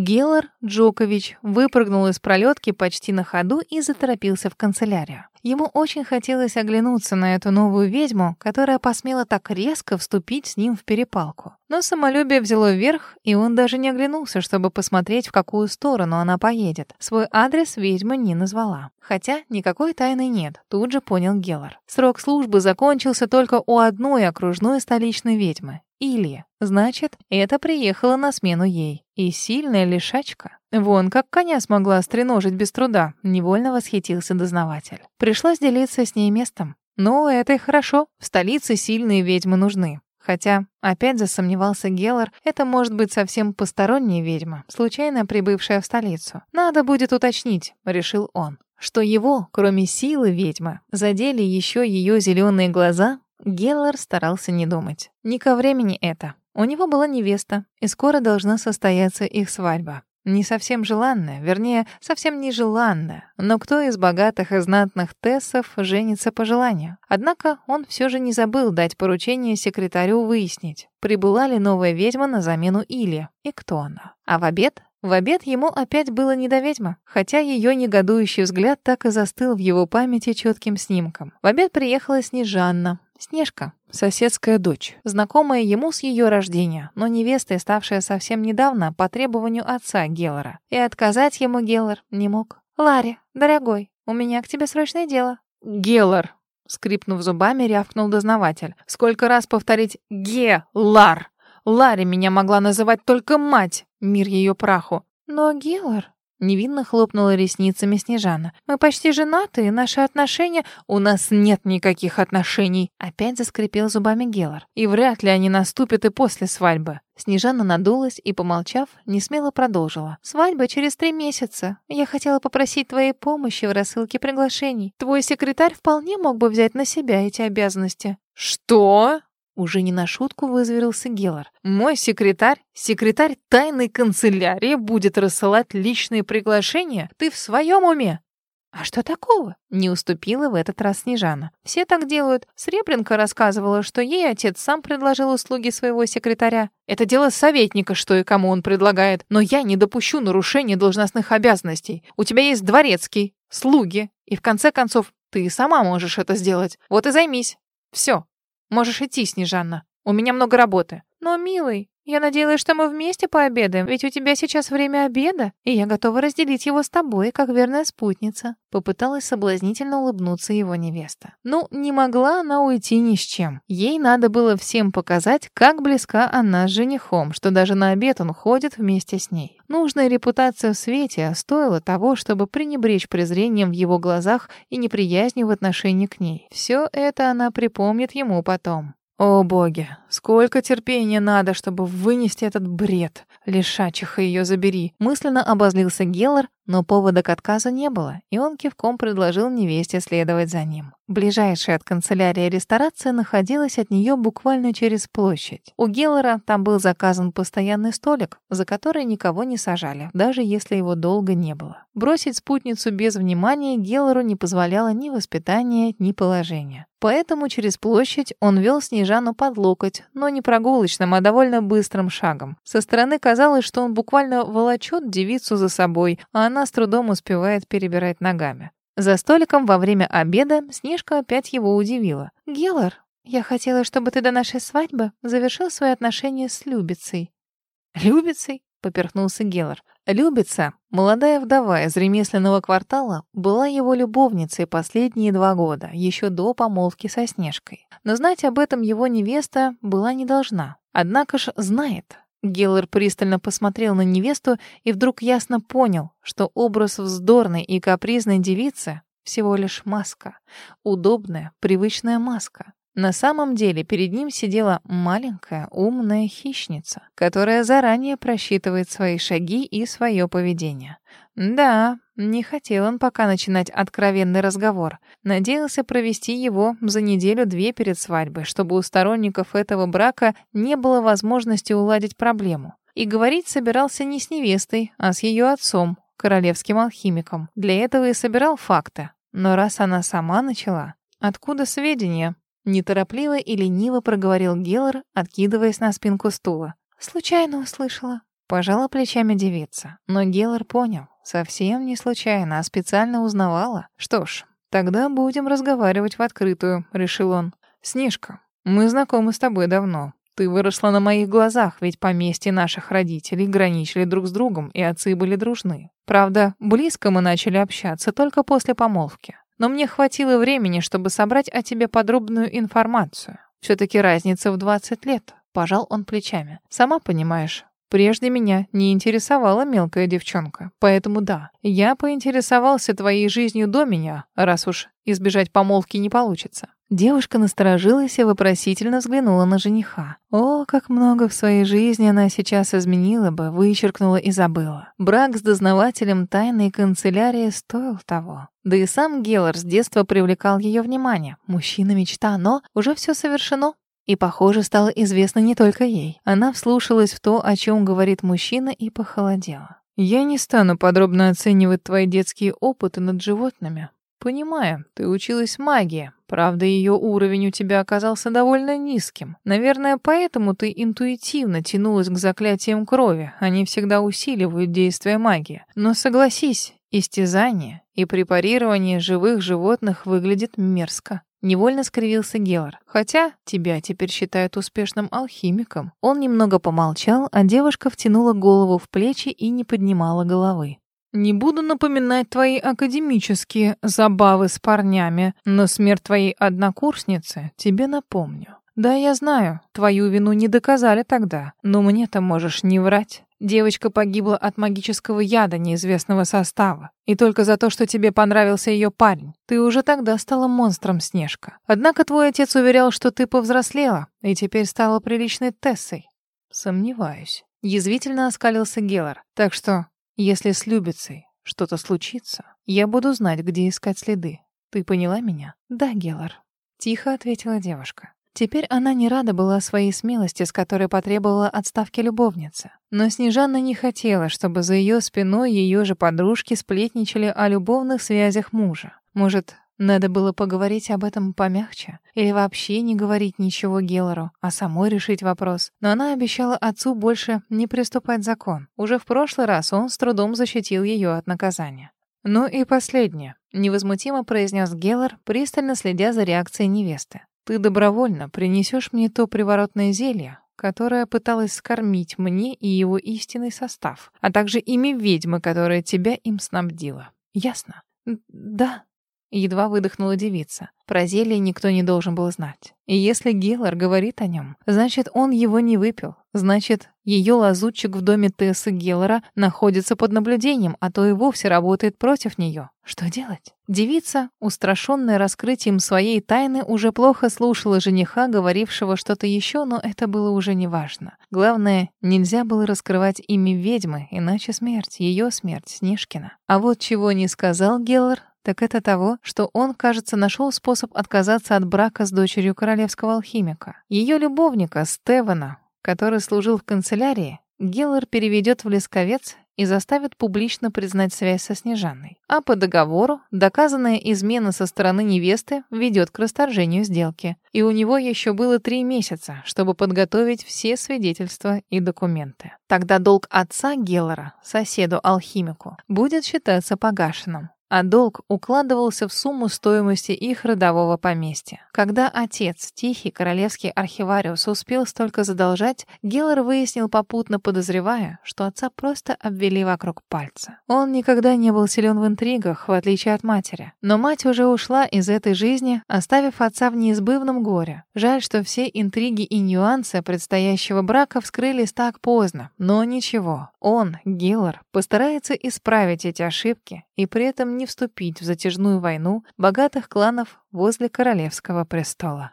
Гелар Джокович выпрыгнул из пролетки почти на ходу и заторопился в канцелярию. Ему очень хотелось оглянуться на эту новую ведьму, которая посмела так резко вступить с ним в перепалку. Но самолюбие взяло вверх, и он даже не оглянулся, чтобы посмотреть, в какую сторону она поедет. Свой адрес ведьма не назвала. Хотя никакой тайны нет, тут же понял Геллар. Срок службы закончился только у одной окружной столичной ведьмы. Илья. Значит, это приехала на смену ей. И сильная лишачка. Вон, как коня смогла стреножить без труда, невольно восхитился дознаватель. Пришлось делиться с ней местом. Но это и хорошо. В столице сильные ведьмы нужны. Хотя, опять засомневался Геллар, это может быть совсем посторонняя ведьма, случайно прибывшая в столицу. Надо будет уточнить, решил он. Что его, кроме силы ведьмы, задели еще ее зеленые глаза, Геллар старался не думать. Не ко времени это. У него была невеста, и скоро должна состояться их свадьба. Не совсем желанная, вернее, совсем нежеланная. Но кто из богатых и знатных тессов женится по желанию? Однако он все же не забыл дать поручение секретарю выяснить, прибыла ли новая ведьма на замену Илье и кто она. А в обед в обед ему опять было не до ведьмы, хотя ее негодующий взгляд так и застыл в его памяти четким снимком. В обед приехала Снежанна, Снежка, соседская дочь, знакомая ему с ее рождения, но невестой, ставшая совсем недавно по требованию отца Геллора. И отказать ему Геллор не мог. «Ларри, дорогой, у меня к тебе срочное дело». «Геллор», — скрипнув зубами, рявкнул дознаватель. «Сколько раз повторить «Ге-лар»? Ларри меня могла называть только мать, мир ее праху». «Но Геллор...» Невинно хлопнула ресницами Снежана. «Мы почти женаты, и наши отношения...» «У нас нет никаких отношений!» Опять заскрипел зубами Геллар. «И вряд ли они наступят и после свадьбы». Снежана надулась и, помолчав, несмело продолжила. «Свадьба через три месяца. Я хотела попросить твоей помощи в рассылке приглашений. Твой секретарь вполне мог бы взять на себя эти обязанности». «Что?» Уже не на шутку вызверился Геллар. «Мой секретарь, секретарь тайной канцелярии, будет рассылать личные приглашения? Ты в своем уме?» «А что такого?» — не уступила в этот раз Снежана. «Все так делают. Сребренко рассказывала, что ей отец сам предложил услуги своего секретаря. Это дело советника, что и кому он предлагает. Но я не допущу нарушения должностных обязанностей. У тебя есть дворецкий, слуги, и в конце концов ты сама можешь это сделать. Вот и займись. Все, Можешь идти, Снежанна. У меня много работы. Но, милый, я надеялась, что мы вместе пообедаем, ведь у тебя сейчас время обеда, и я готова разделить его с тобой, как верная спутница. Попыталась соблазнительно улыбнуться его невеста. Ну, не могла она уйти ни с чем. Ей надо было всем показать, как близка она с женихом, что даже на обед он ходит вместе с ней. Нужная репутация в свете стоила того, чтобы пренебречь презрением в его глазах и неприязнью в отношении к ней. Все это она припомнит ему потом. О боги, сколько терпения надо, чтобы вынести этот бред. Лишачиха ее забери. Мысленно обозлился Геллар, но повода к отказу не было, и он кивком предложил невесте следовать за ним. Ближайшая от канцелярии ресторация находилась от нее буквально через площадь. У Геллера там был заказан постоянный столик, за который никого не сажали, даже если его долго не было. Бросить спутницу без внимания Геллеру не позволяло ни воспитание, ни положение. Поэтому через площадь он вел Снежану под локоть, но не прогулочным, а довольно быстрым шагом. Со стороны казалось, что он буквально волочет девицу за собой, а она с трудом успевает перебирать ногами. За столиком во время обеда Снежка опять его удивила. «Геллар, я хотела, чтобы ты до нашей свадьбы завершил свои отношения с Любицей». «Любицей?» — поперхнулся Геллар. Любица, молодая вдова из ремесленного квартала, была его любовницей последние два года, еще до помолвки со Снежкой. Но знать об этом его невеста была не должна. Однако ж знает. Геллер пристально посмотрел на невесту и вдруг ясно понял, что образ вздорной и капризной девицы всего лишь маска. Удобная, привычная маска. На самом деле перед ним сидела маленькая умная хищница, которая заранее просчитывает свои шаги и свое поведение. Да, не хотел он пока начинать откровенный разговор. Надеялся провести его за неделю-две перед свадьбой, чтобы у сторонников этого брака не было возможности уладить проблему. И говорить собирался не с невестой, а с ее отцом, королевским алхимиком. Для этого и собирал факты. Но раз она сама начала, откуда сведения? Неторопливо и лениво проговорил Геллар, откидываясь на спинку стула. «Случайно услышала. Пожала плечами девица, но Геллар понял, совсем не случайно, а специально узнавала. Что ж, тогда будем разговаривать в открытую, решил он. Снежка, мы знакомы с тобой давно. Ты выросла на моих глазах, ведь поместья наших родителей граничили друг с другом, и отцы были дружны. Правда, близко мы начали общаться только после помолвки. Но мне хватило времени, чтобы собрать о тебе подробную информацию. все таки разница в 20 лет. Пожал он плечами. Сама понимаешь, Прежде меня не интересовала мелкая девчонка. Поэтому да, я поинтересовался твоей жизнью до меня, раз уж избежать помолвки не получится. Девушка насторожилась и вопросительно взглянула на жениха. О, как много в своей жизни она сейчас изменила бы, вычеркнула и забыла. Брак с дознавателем тайной канцелярии стоил того. Да и сам Геллар с детства привлекал ее внимание. Мужчина-мечта, но уже все совершено. И, похоже, стало известно не только ей. Она вслушалась в то, о чем говорит мужчина, и похолодела. «Я не стану подробно оценивать твои детские опыты над животными. Понимаю, ты училась магии. Правда, ее уровень у тебя оказался довольно низким. Наверное, поэтому ты интуитивно тянулась к заклятиям крови. Они всегда усиливают действие магии. Но согласись, истязание и препарирование живых животных выглядит мерзко. Невольно скривился Гелар. Хотя тебя теперь считают успешным алхимиком. Он немного помолчал, а девушка втянула голову в плечи и не поднимала головы. Не буду напоминать твои академические забавы с парнями, но смерть твоей однокурсницы тебе напомню. Да, я знаю, твою вину не доказали тогда, но мне-то можешь не врать. Девочка погибла от магического яда неизвестного состава. И только за то, что тебе понравился ее парень. Ты уже тогда стала монстром, Снежка. Однако твой отец уверял, что ты повзрослела и теперь стала приличной Тессой. Сомневаюсь. Язвительно оскалился Гелар. Так что, если с Любицей что-то случится, я буду знать, где искать следы. Ты поняла меня? Да, Гелар. Тихо ответила девушка. Теперь она не рада была своей смелости, с которой потребовала отставки любовницы. Но Снежанна не хотела, чтобы за ее спиной ее же подружки сплетничали о любовных связях мужа. Может, надо было поговорить об этом помягче? Или вообще не говорить ничего Геллору, а самой решить вопрос? Но она обещала отцу больше не приступать закон. Уже в прошлый раз он с трудом защитил ее от наказания. «Ну и последнее», — невозмутимо произнес Геллар, пристально следя за реакцией невесты. Ты добровольно принесешь мне то приворотное зелье, которое пыталось скормить мне и его истинный состав, а также имя ведьмы, которая тебя им снабдила. Ясно? Да, Едва выдохнула девица. Про зелье никто не должен был знать. И если Геллар говорит о нем, значит, он его не выпил. Значит, ее лазутчик в доме Тессы Геллара находится под наблюдением, а то и вовсе работает против нее. Что делать? Девица, устрашенная раскрытием своей тайны, уже плохо слушала жениха, говорившего что-то еще, но это было уже неважно. Главное, нельзя было раскрывать имя ведьмы, иначе смерть, ее смерть, Снежкина. А вот чего не сказал Геллар, так это того, что он, кажется, нашел способ отказаться от брака с дочерью королевского алхимика. Ее любовника, Стевена, который служил в канцелярии, Геллар переведет в Лесковец и заставит публично признать связь со Снежанной. А по договору доказанная измена со стороны невесты ведет к расторжению сделки. И у него еще было три месяца, чтобы подготовить все свидетельства и документы. Тогда долг отца Геллара, соседу-алхимику, будет считаться погашенным а долг укладывался в сумму стоимости их родового поместья. Когда отец, тихий королевский архивариус, успел столько задолжать, Геллар выяснил попутно подозревая, что отца просто обвели вокруг пальца. Он никогда не был силен в интригах, в отличие от матери. Но мать уже ушла из этой жизни, оставив отца в неизбывном горе. Жаль, что все интриги и нюансы предстоящего брака вскрылись так поздно. Но ничего, он, Геллар, постарается исправить эти ошибки и при этом не вступить в затяжную войну богатых кланов возле королевского престола.